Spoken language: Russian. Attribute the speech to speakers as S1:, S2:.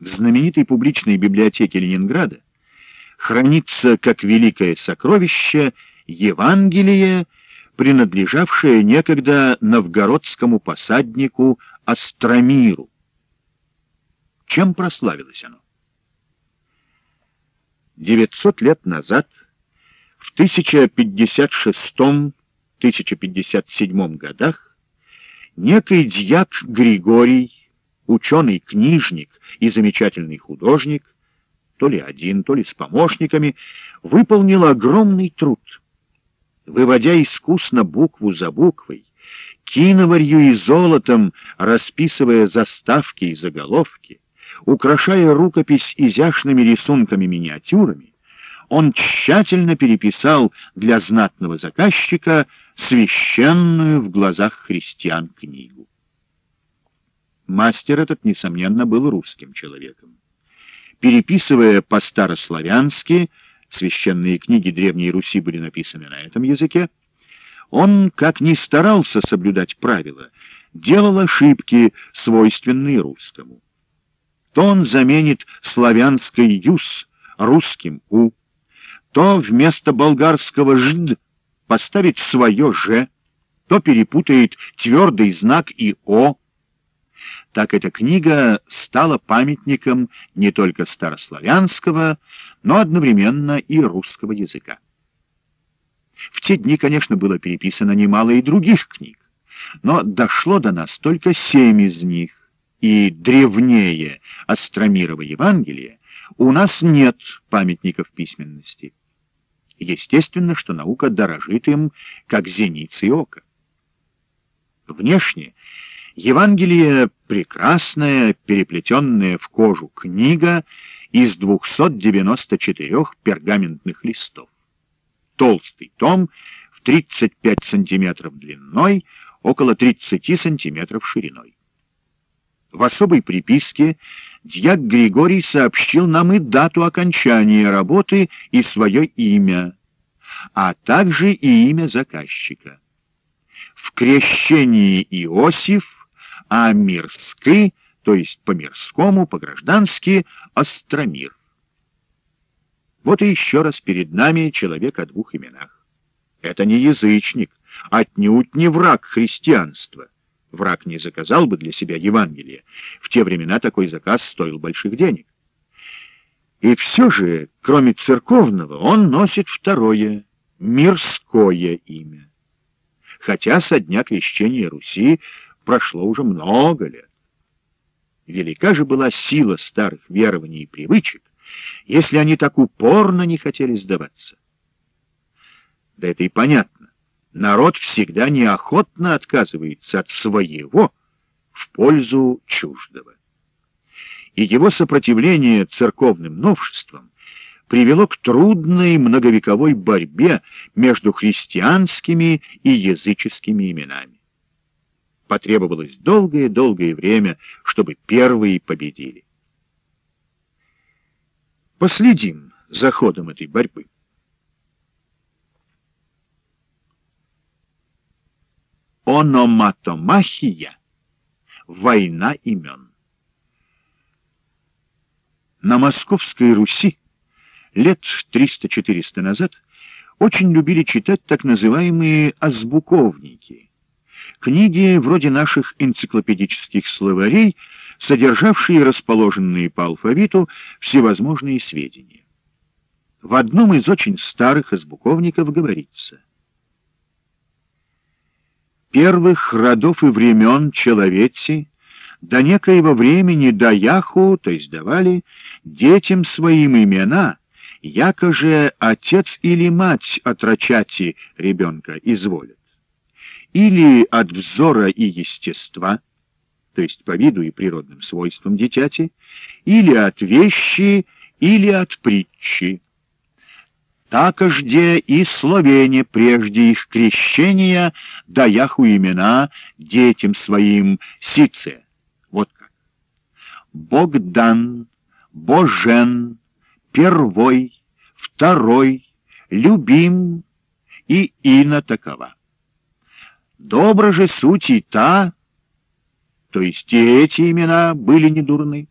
S1: в знаменитой публичной библиотеке Ленинграда хранится как великое сокровище Евангелие, принадлежавшее некогда новгородскому посаднику Астромиру. Чем прославилось оно? 900 лет назад, в 1056-1057 годах, некий дьяк Григорий, ученый-книжник и замечательный художник, то ли один, то ли с помощниками, выполнил огромный труд. Выводя искусно букву за буквой, киноварью и золотом расписывая заставки и заголовки, украшая рукопись изящными рисунками-миниатюрами, он тщательно переписал для знатного заказчика священную в глазах христиан книгу. Мастер этот, несомненно, был русским человеком. Переписывая по-старославянски, священные книги Древней Руси были написаны на этом языке, он, как ни старался соблюдать правила, делал ошибки, свойственные русскому. То он заменит славянской «юс» русским «у», то вместо болгарского «жд» поставит свое «ж», то перепутает твердый знак и «о», так эта книга стала памятником не только старославянского, но одновременно и русского языка. В те дни, конечно, было переписано немало и других книг, но дошло до нас только семь из них, и древнее Остромирова Евангелия у нас нет памятников письменности. Естественно, что наука дорожит им, как зеницей ока. Внешне Евангелие — прекрасная, переплетенная в кожу книга из 294 пергаментных листов. Толстый том в 35 сантиметров длиной, около 30 сантиметров шириной. В особой приписке дьяк Григорий сообщил нам и дату окончания работы и свое имя, а также и имя заказчика. В крещении Иосиф а мирский, то есть по-мирскому, по-граждански, Остромир. Вот и еще раз перед нами человек о двух именах. Это не язычник, отнюдь не враг христианства. Враг не заказал бы для себя Евангелие. В те времена такой заказ стоил больших денег. И все же, кроме церковного, он носит второе, мирское имя. Хотя со дня крещения Руси прошло уже много лет. Велика же была сила старых верований и привычек, если они так упорно не хотели сдаваться. Да это и понятно. Народ всегда неохотно отказывается от своего в пользу чуждого. И его сопротивление церковным новшествам привело к трудной многовековой борьбе между христианскими и языческими именами потребовалось долгое-долгое время, чтобы первые победили. Последим за ходом этой борьбы. Ономатомахия — война имен. На Московской Руси лет 300-400 назад очень любили читать так называемые азбуковники — Книги, вроде наших энциклопедических словарей, содержавшие расположенные по алфавиту всевозможные сведения. В одном из очень старых азбуковников говорится «Первых родов и времен человеці до некоего времени до яху, то есть давали, детям своим имена, яко же отец или мать отрачати ребенка изволят или от взора и естества, то есть по виду и природным свойствам дитяти, или от вещи, или от притчи. Такожде и словене прежде их крещения даяху имена детям своим сице. Вот как. Богдан, Божен, первой, второй, любим и ино такова. Добра же суть и та, то есть и эти имена были недурны.